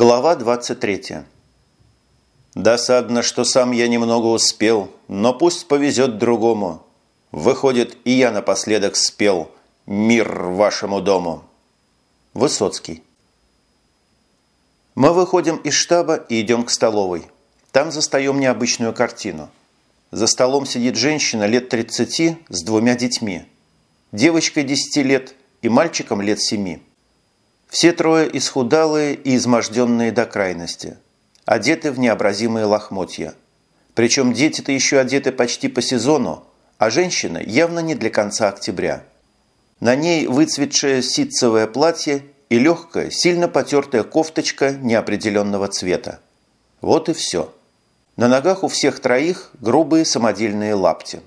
Глава 23. Досадно, что сам я немного успел, но пусть повезет другому. Выходит, и я напоследок спел «Мир вашему дому». Высоцкий. Мы выходим из штаба и идем к столовой. Там застаем необычную картину. За столом сидит женщина лет 30 с двумя детьми. Девочкой 10 лет и мальчиком лет 7. Все трое исхудалые и изможденные до крайности, одеты в необразимые лохмотья. Причем дети-то еще одеты почти по сезону, а женщина явно не для конца октября. На ней выцветшее ситцевое платье и легкая, сильно потертая кофточка неопределенного цвета. Вот и все. На ногах у всех троих грубые самодельные лапти.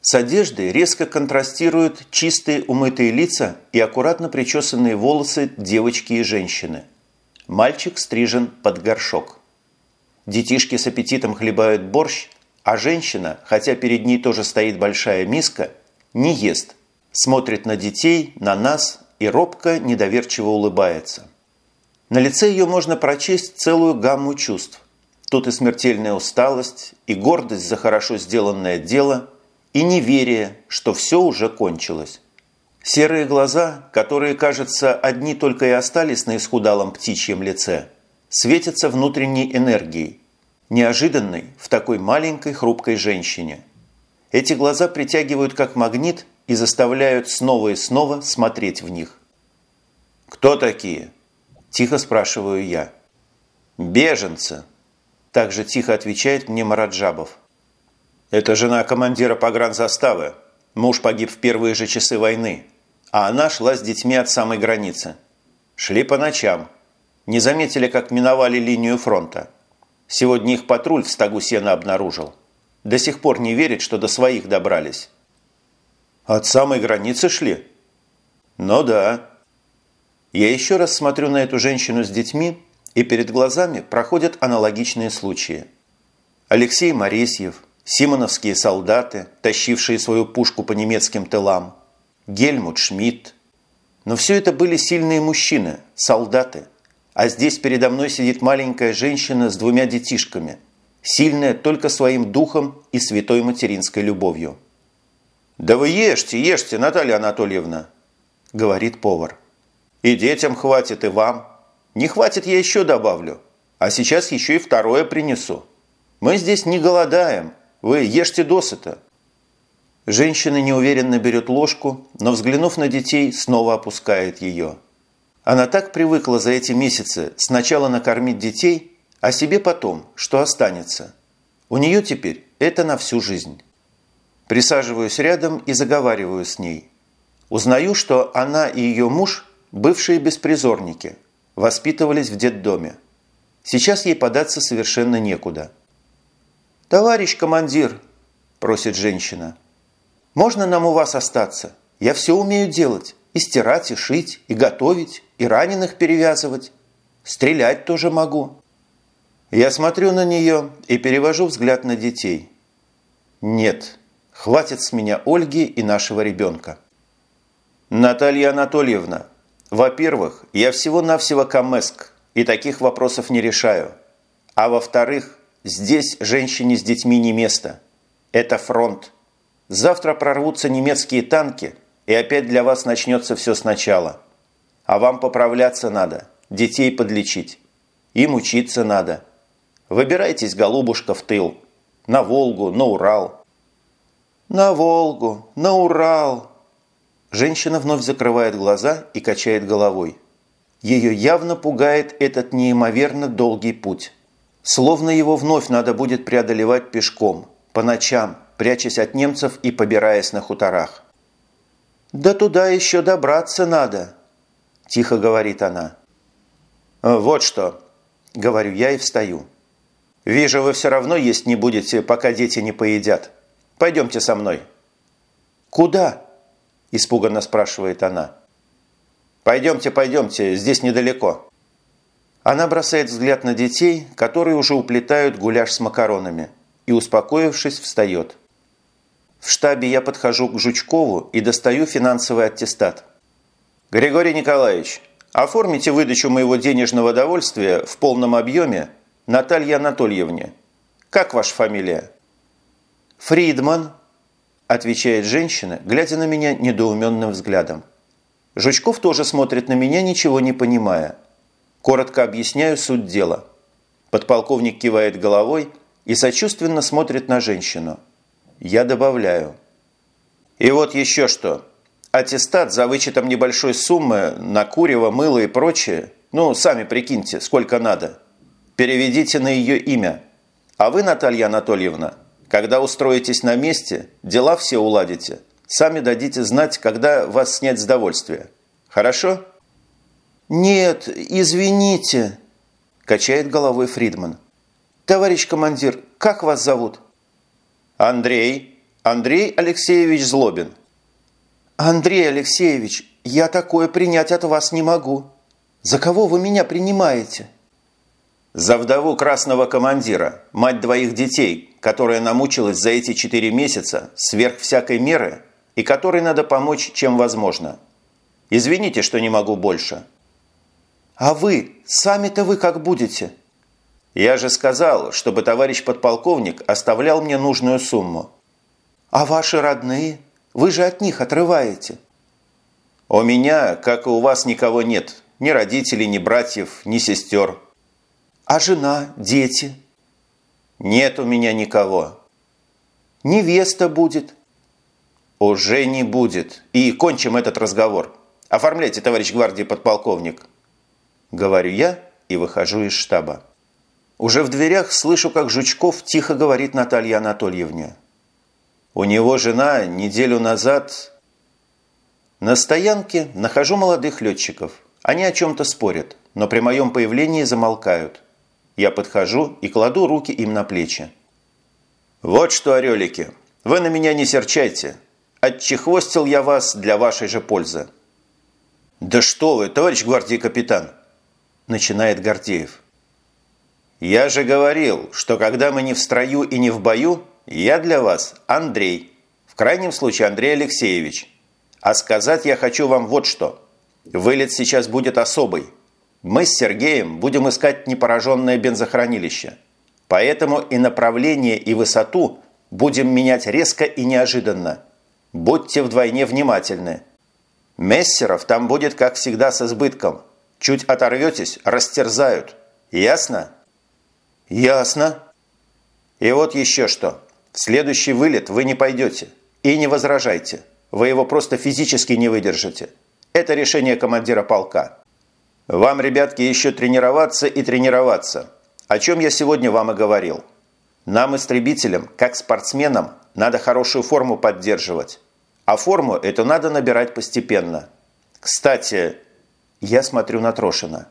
С одеждой резко контрастируют чистые умытые лица и аккуратно причесанные волосы девочки и женщины. Мальчик стрижен под горшок. Детишки с аппетитом хлебают борщ, а женщина, хотя перед ней тоже стоит большая миска, не ест, смотрит на детей, на нас и робко, недоверчиво улыбается. На лице ее можно прочесть целую гамму чувств. Тут и смертельная усталость, и гордость за хорошо сделанное дело – и неверие, что все уже кончилось. Серые глаза, которые, кажется, одни только и остались на исхудалом птичьем лице, светятся внутренней энергией, неожиданной в такой маленькой хрупкой женщине. Эти глаза притягивают как магнит и заставляют снова и снова смотреть в них. «Кто такие?» – тихо спрашиваю я. «Беженцы», – также тихо отвечает мне Мараджабов. Это жена командира погранзаставы. Муж погиб в первые же часы войны, а она шла с детьми от самой границы. Шли по ночам. Не заметили, как миновали линию фронта. Сегодня их патруль в стогу сена обнаружил. До сих пор не верит, что до своих добрались. От самой границы шли? Ну да. Я еще раз смотрю на эту женщину с детьми, и перед глазами проходят аналогичные случаи. Алексей Моресьев – симоновские солдаты, тащившие свою пушку по немецким тылам, Гельмут Шмидт. Но все это были сильные мужчины, солдаты. А здесь передо мной сидит маленькая женщина с двумя детишками, сильная только своим духом и святой материнской любовью. «Да вы ешьте, ешьте, Наталья Анатольевна!» – говорит повар. «И детям хватит, и вам. Не хватит, я еще добавлю. А сейчас еще и второе принесу. Мы здесь не голодаем, вы ешьте досыта». Женщина неуверенно берет ложку, но, взглянув на детей, снова опускает ее. Она так привыкла за эти месяцы сначала накормить детей, а себе потом, что останется. У нее теперь это на всю жизнь. Присаживаюсь рядом и заговариваю с ней. Узнаю, что она и ее муж – бывшие беспризорники, воспитывались в детдоме. Сейчас ей податься совершенно некуда – «Товарищ командир», – просит женщина, – «можно нам у вас остаться? Я все умею делать. И стирать, и шить, и готовить, и раненых перевязывать. Стрелять тоже могу». Я смотрю на нее и перевожу взгляд на детей. Нет, хватит с меня Ольги и нашего ребенка. Наталья Анатольевна, во-первых, я всего-навсего камеск и таких вопросов не решаю. А во-вторых, Здесь женщине с детьми не место. Это фронт. Завтра прорвутся немецкие танки, и опять для вас начнется все сначала. А вам поправляться надо, детей подлечить. Им учиться надо. Выбирайтесь, голубушка, в тыл. На Волгу, на Урал. На Волгу, на Урал. Женщина вновь закрывает глаза и качает головой. Ее явно пугает этот неимоверно долгий путь. Словно его вновь надо будет преодолевать пешком, по ночам, прячась от немцев и побираясь на хуторах. «Да туда еще добраться надо», – тихо говорит она. «Э, «Вот что», – говорю я и встаю. «Вижу, вы все равно есть не будете, пока дети не поедят. Пойдемте со мной». «Куда?» – испуганно спрашивает она. «Пойдемте, пойдемте, здесь недалеко». Она бросает взгляд на детей, которые уже уплетают гуляш с макаронами, и, успокоившись, встает. В штабе я подхожу к Жучкову и достаю финансовый аттестат. «Григорий Николаевич, оформите выдачу моего денежного довольствия в полном объеме Наталье Анатольевне. Как ваша фамилия?» «Фридман», – отвечает женщина, глядя на меня недоуменным взглядом. Жучков тоже смотрит на меня, ничего не понимая. Коротко объясняю суть дела. Подполковник кивает головой и сочувственно смотрит на женщину. Я добавляю. И вот еще что. Аттестат за вычетом небольшой суммы на курево, мыло и прочее, ну, сами прикиньте, сколько надо, переведите на ее имя. А вы, Наталья Анатольевна, когда устроитесь на месте, дела все уладите. Сами дадите знать, когда вас снять с довольствия. Хорошо? «Нет, извините», – качает головой Фридман. «Товарищ командир, как вас зовут?» «Андрей. Андрей Алексеевич Злобин». «Андрей Алексеевич, я такое принять от вас не могу. За кого вы меня принимаете?» «За вдову красного командира, мать двоих детей, которая намучилась за эти четыре месяца сверх всякой меры и которой надо помочь, чем возможно. Извините, что не могу больше». «А вы? Сами-то вы как будете?» «Я же сказал, чтобы товарищ подполковник оставлял мне нужную сумму». «А ваши родные? Вы же от них отрываете». «У меня, как и у вас, никого нет. Ни родителей, ни братьев, ни сестер». «А жена, дети?» «Нет у меня никого». «Невеста будет?» «Уже не будет. И кончим этот разговор. Оформляйте, товарищ гвардии подполковник». Говорю я и выхожу из штаба. Уже в дверях слышу, как Жучков тихо говорит Наталье Анатольевне. У него жена неделю назад... На стоянке нахожу молодых летчиков. Они о чем-то спорят, но при моем появлении замолкают. Я подхожу и кладу руки им на плечи. «Вот что, орелики, вы на меня не серчайте. Отчехвостил я вас для вашей же пользы». «Да что вы, товарищ гвардии капитан!» Начинает Гордеев. «Я же говорил, что когда мы не в строю и не в бою, я для вас Андрей, в крайнем случае Андрей Алексеевич. А сказать я хочу вам вот что. Вылет сейчас будет особый. Мы с Сергеем будем искать непораженное бензохранилище. Поэтому и направление, и высоту будем менять резко и неожиданно. Будьте вдвойне внимательны. Мессеров там будет, как всегда, с избытком. Чуть оторветесь, растерзают. Ясно? Ясно. И вот еще что. В следующий вылет вы не пойдете. И не возражайте. Вы его просто физически не выдержите. Это решение командира полка. Вам, ребятки, еще тренироваться и тренироваться. О чем я сегодня вам и говорил. Нам, истребителям, как спортсменам, надо хорошую форму поддерживать. А форму эту надо набирать постепенно. Кстати, я смотрю на Трошина.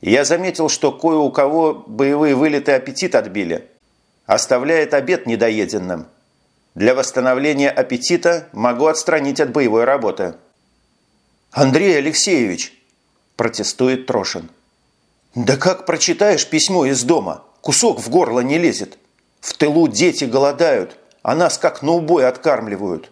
Я заметил, что кое у кого боевые вылеты аппетит отбили. Оставляет обед недоеденным. Для восстановления аппетита могу отстранить от боевой работы. «Андрей Алексеевич!» – протестует Трошин. «Да как прочитаешь письмо из дома? Кусок в горло не лезет. В тылу дети голодают, а нас как на убой откармливают».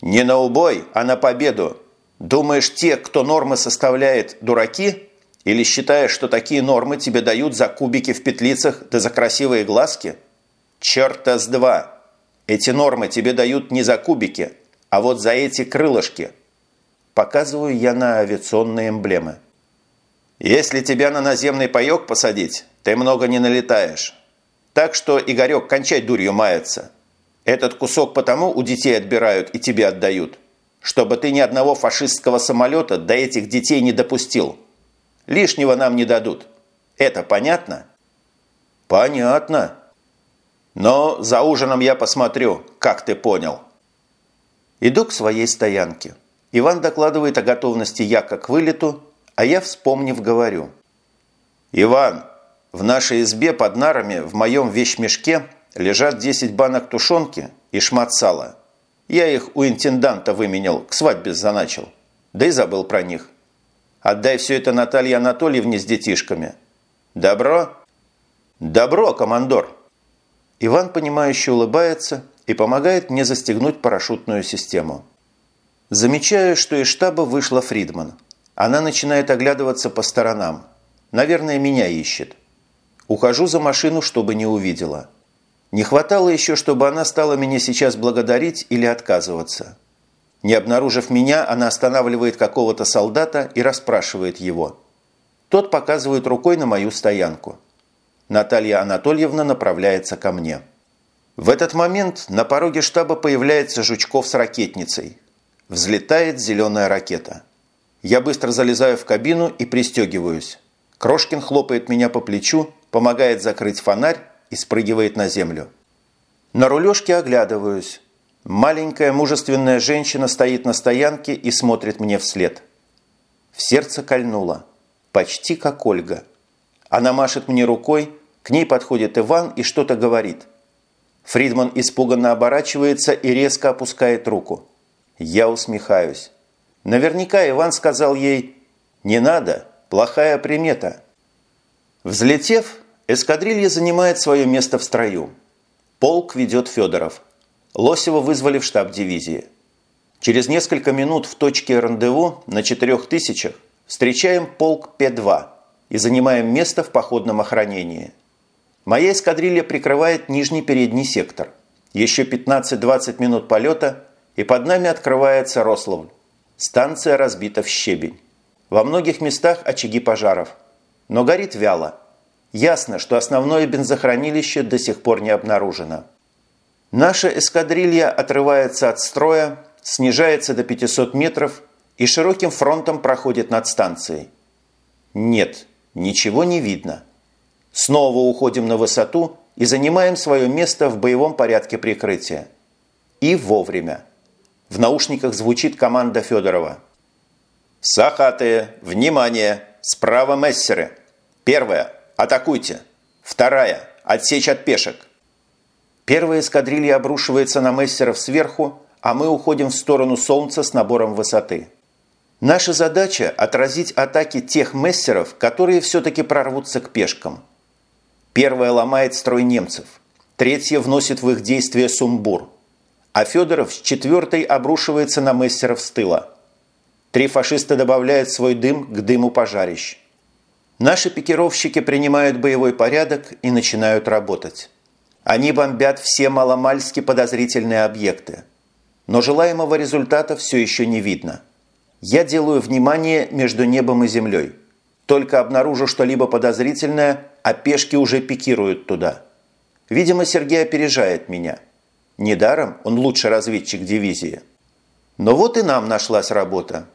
«Не на убой, а на победу. Думаешь, те, кто нормы составляет, дураки? Или считаешь, что такие нормы тебе дают за кубики в петлицах да за красивые глазки? Черта с два! Эти нормы тебе дают не за кубики, а вот за эти крылышки. Показываю я на авиационные эмблемы. Если тебя на наземный паёк посадить, ты много не налетаешь. Так что, Игорек, кончай дурью маяться. Этот кусок потому у детей отбирают и тебе отдают – чтобы ты ни одного фашистского самолета до этих детей не допустил. Лишнего нам не дадут. Это понятно? Понятно. Но за ужином я посмотрю, как ты понял. Иду к своей стоянке. Иван докладывает о готовности яка к вылету, а я, вспомнив, говорю. «Иван, в нашей избе под нарами в моем вещмешке лежат 10 банок тушенки и шмат сала. Я их у интенданта выменял, к свадьбе заначил. Да и забыл про них. Отдай все это Наталье Анатольевне с детишками. Добро? Добро, командор. Иван, понимающе улыбается и помогает мне застегнуть парашютную систему. Замечаю, что из штаба вышла Фридман. Она начинает оглядываться по сторонам. Наверное, меня ищет. Ухожу за машину, чтобы не увидела. Не хватало еще, чтобы она стала меня сейчас благодарить или отказываться. Не обнаружив меня, она останавливает какого-то солдата и расспрашивает его. Тот показывает рукой на мою стоянку. Наталья Анатольевна направляется ко мне. В этот момент на пороге штаба появляется Жучков с ракетницей. Взлетает зеленая ракета. Я быстро залезаю в кабину и пристегиваюсь. Крошкин хлопает меня по плечу, помогает закрыть фонарь и спрыгивает на землю. На рулежке оглядываюсь. Маленькая мужественная женщина стоит на стоянке и смотрит мне вслед. В сердце кольнуло. Почти как Ольга. Она машет мне рукой, к ней подходит Иван и что-то говорит. Фридман испуганно оборачивается и резко опускает руку. Я усмехаюсь. Наверняка Иван сказал ей «Не надо, плохая примета». Взлетев, эскадрилья занимает свое место в строю. Полк ведет Федоров. Лосева вызвали в штаб дивизии. Через несколько минут в точке рандеву на четырех тысячах встречаем полк П-2 и занимаем место в походном охранении. Моя эскадрилья прикрывает нижний передний сектор. Еще 15-20 минут полета, и под нами открывается Рославль. Станция разбита в щебень. Во многих местах очаги пожаров. Но горит вяло. Ясно, что основное бензохранилище до сих пор не обнаружено. Наша эскадрилья отрывается от строя, снижается до 500 метров и широким фронтом проходит над станцией. Нет, ничего не видно. Снова уходим на высоту и занимаем свое место в боевом порядке прикрытия. И вовремя. В наушниках звучит команда Федорова. «Сахатые! Внимание! Справа мессеры! Первая! Атакуйте! Вторая! Отсечь от пешек!» Первая эскадрилья обрушивается на мессеров сверху, а мы уходим в сторону Солнца с набором высоты. Наша задача – отразить атаки тех мессеров, которые все-таки прорвутся к пешкам – Первая ломает строй немцев, третья вносит в их действие сумбур, а Федоров с четвертой обрушивается на мессеров с тыла. Три фашиста добавляют свой дым к дыму пожарищ. Наши пикировщики принимают боевой порядок и начинают работать. Они бомбят все маломальски подозрительные объекты. Но желаемого результата все еще не видно. Я делаю внимание между небом и землей. Только обнаружу что-либо подозрительное, а пешки уже пикируют туда. Видимо, Сергей опережает меня. Недаром он лучший разведчик дивизии. Но вот и нам нашлась работа.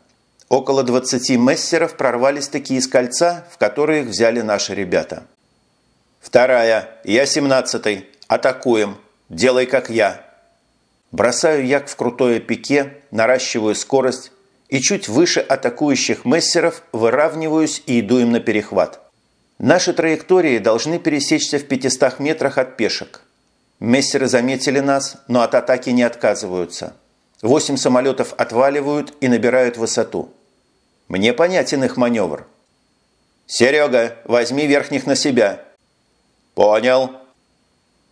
Около 20 мессеров прорвались такие из кольца, в которые их взяли наши ребята. «Вторая. Я семнадцатый. Атакуем. Делай, как я». Бросаю як в крутое пике, наращиваю скорость и чуть выше атакующих мессеров выравниваюсь и иду им на перехват. Наши траектории должны пересечься в 500 метрах от пешек. Мессеры заметили нас, но от атаки не отказываются. Восемь самолетов отваливают и набирают высоту. Мне понятен их маневр. «Серега, возьми верхних на себя». «Понял».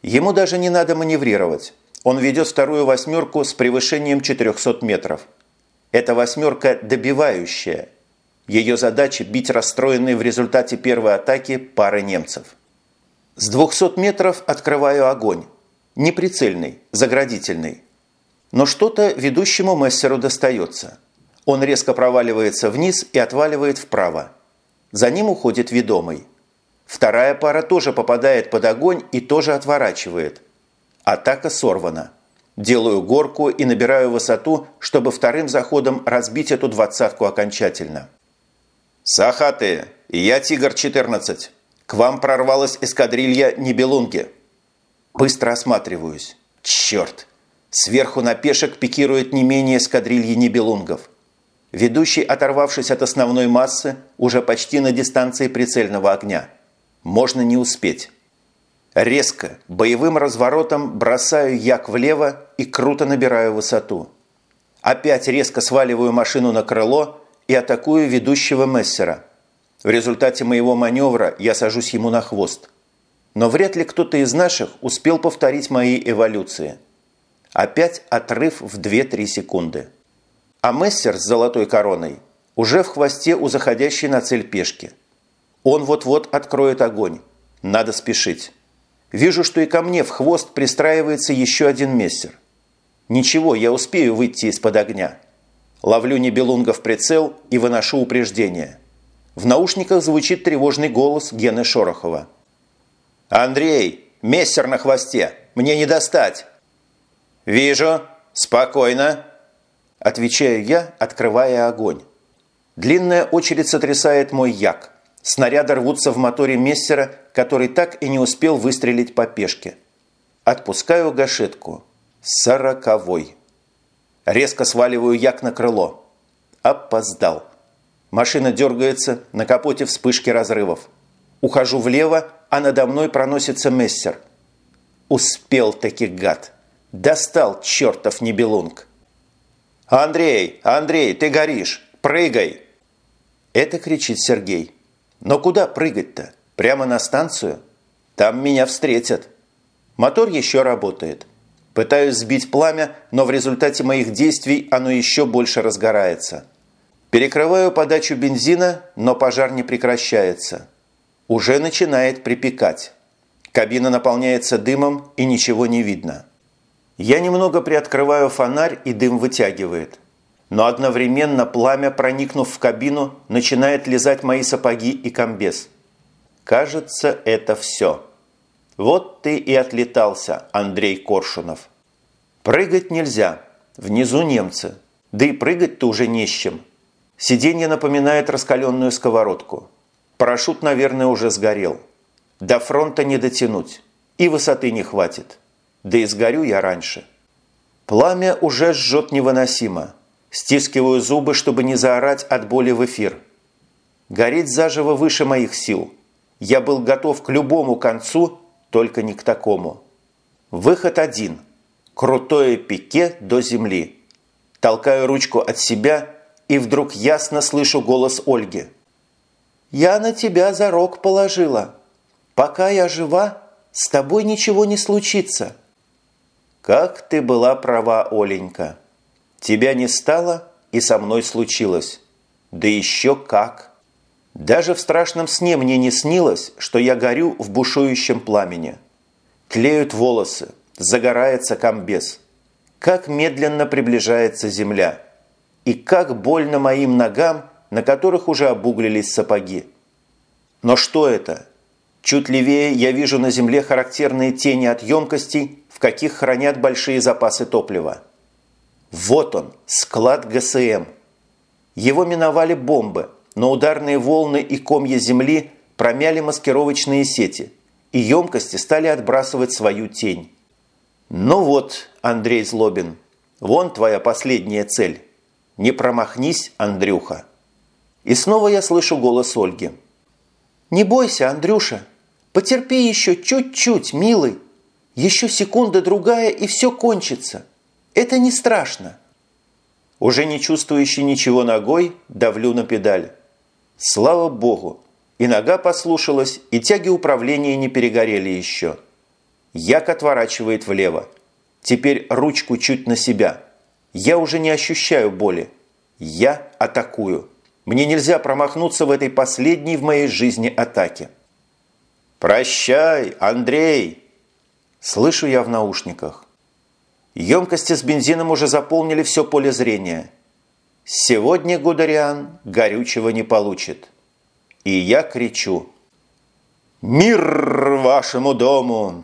Ему даже не надо маневрировать. Он ведет вторую восьмерку с превышением 400 метров. Это восьмерка добивающая – ее задача – бить расстроенные в результате первой атаки пары немцев. С 200 метров открываю огонь. Неприцельный, заградительный. Но что-то ведущему мессеру достается. Он резко проваливается вниз и отваливает вправо. За ним уходит ведомый. Вторая пара тоже попадает под огонь и тоже отворачивает. Атака сорвана. Делаю горку и набираю высоту, чтобы вторым заходом разбить эту двадцатку окончательно. «Сахатые, я Тигр-14. К вам прорвалась эскадрилья Нибелунги». Быстро осматриваюсь. Черт! Сверху на пешек пикирует не менее эскадрильи Нибелунгов. Ведущий, оторвавшись от основной массы, уже почти на дистанции прицельного огня. Можно не успеть. Резко, боевым разворотом бросаю як влево и круто набираю высоту. Опять резко сваливаю машину на крыло и атакую ведущего мессера. В результате моего маневра я сажусь ему на хвост. Но вряд ли кто-то из наших успел повторить мои эволюции. Опять отрыв в 2-3 секунды. А мессер с золотой короной уже в хвосте у заходящей на цель пешки. Он вот-вот откроет огонь. Надо спешить. Вижу, что и ко мне в хвост пристраивается еще один мессер. Ничего, я успею выйти из-под огня. Ловлю Небелунга в прицел и выношу упреждение. В наушниках звучит тревожный голос Гены Шорохова. «Андрей, мессер на хвосте! Мне не достать!» «Вижу! Спокойно!» Отвечаю я, открывая огонь. Длинная очередь сотрясает мой як. Снаряды рвутся в моторе мессера, который так и не успел выстрелить по пешке. Отпускаю гашетку. Сороковой. Резко сваливаю як на крыло. Опоздал. Машина дергается, на капоте вспышки разрывов. Ухожу влево, а надо мной проносится мессер. Успел таки гад. Достал чертов небелунг. «Андрей, Андрей, ты горишь! Прыгай!» Это кричит Сергей. «Но куда прыгать-то? Прямо на станцию? Там меня встретят». Мотор еще работает. Пытаюсь сбить пламя, но в результате моих действий оно еще больше разгорается. Перекрываю подачу бензина, но пожар не прекращается. Уже начинает припекать. Кабина наполняется дымом и ничего не видно. Я немного приоткрываю фонарь и дым вытягивает. Но одновременно пламя, проникнув в кабину, начинает лизать мои сапоги и комбез. Кажется, это все. Вот ты и отлетался, Андрей Коршунов. Прыгать нельзя. Внизу немцы. Да и прыгать-то уже не с чем. Сиденье напоминает раскаленную сковородку. Парашют, наверное, уже сгорел. До фронта не дотянуть. И высоты не хватит. Да и сгорю я раньше. Пламя уже жжет невыносимо. Стискиваю зубы, чтобы не заорать от боли в эфир. Гореть заживо выше моих сил. Я был готов к любому концу, только не к такому. Выход один. Крутое пике до земли. Толкаю ручку от себя и вдруг ясно слышу голос Ольги. «Я на тебя зарок положила. Пока я жива, с тобой ничего не случится». «Как ты была права, Оленька. Тебя не стало, и со мной случилось. Да еще как!» Даже в страшном сне мне не снилось, что я горю в бушующем пламени. Тлеют волосы, загорается комбез. Как медленно приближается земля. И как больно моим ногам, на которых уже обуглились сапоги. Но что это? Чуть левее я вижу на земле характерные тени от емкостей, в каких хранят большие запасы топлива. Вот он, склад ГСМ. Его миновали бомбы – но ударные волны и комья земли промяли маскировочные сети, и емкости стали отбрасывать свою тень. Ну вот, Андрей Злобин, вон твоя последняя цель. Не промахнись, Андрюха. И снова я слышу голос Ольги. «Не бойся, Андрюша. Потерпи еще чуть-чуть, милый. Еще секунда-другая, и все кончится. Это не страшно». Уже не чувствующий ничего ногой, давлю на педаль. Слава богу! И нога послушалась, и тяги управления не перегорели еще. Як отворачивает влево. Теперь ручку чуть на себя. Я уже не ощущаю боли. Я атакую. Мне нельзя промахнуться в этой последней в моей жизни атаке. «Прощай, Андрей!» Слышу я в наушниках. Емкости с бензином уже заполнили все поле зрения – Сегодня Гудериан горючего не получит. И я кричу. «Мир вашему дому!